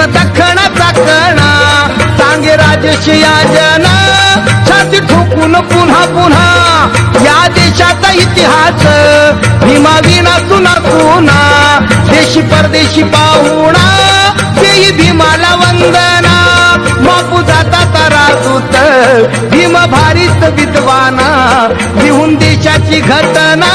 कोकणाची शान भीम दखणाचा कणा सांगे राजश याजना छाती ठोकून पुन्हा पुन्हा या देशाचा इतिहास भीमा विना सुना सुना देशी परदेशी पाहुणा देई भीमाला वंदना बापू जाता तारा दूत भीम भारीत विद्वाना लिहून देशाची घटना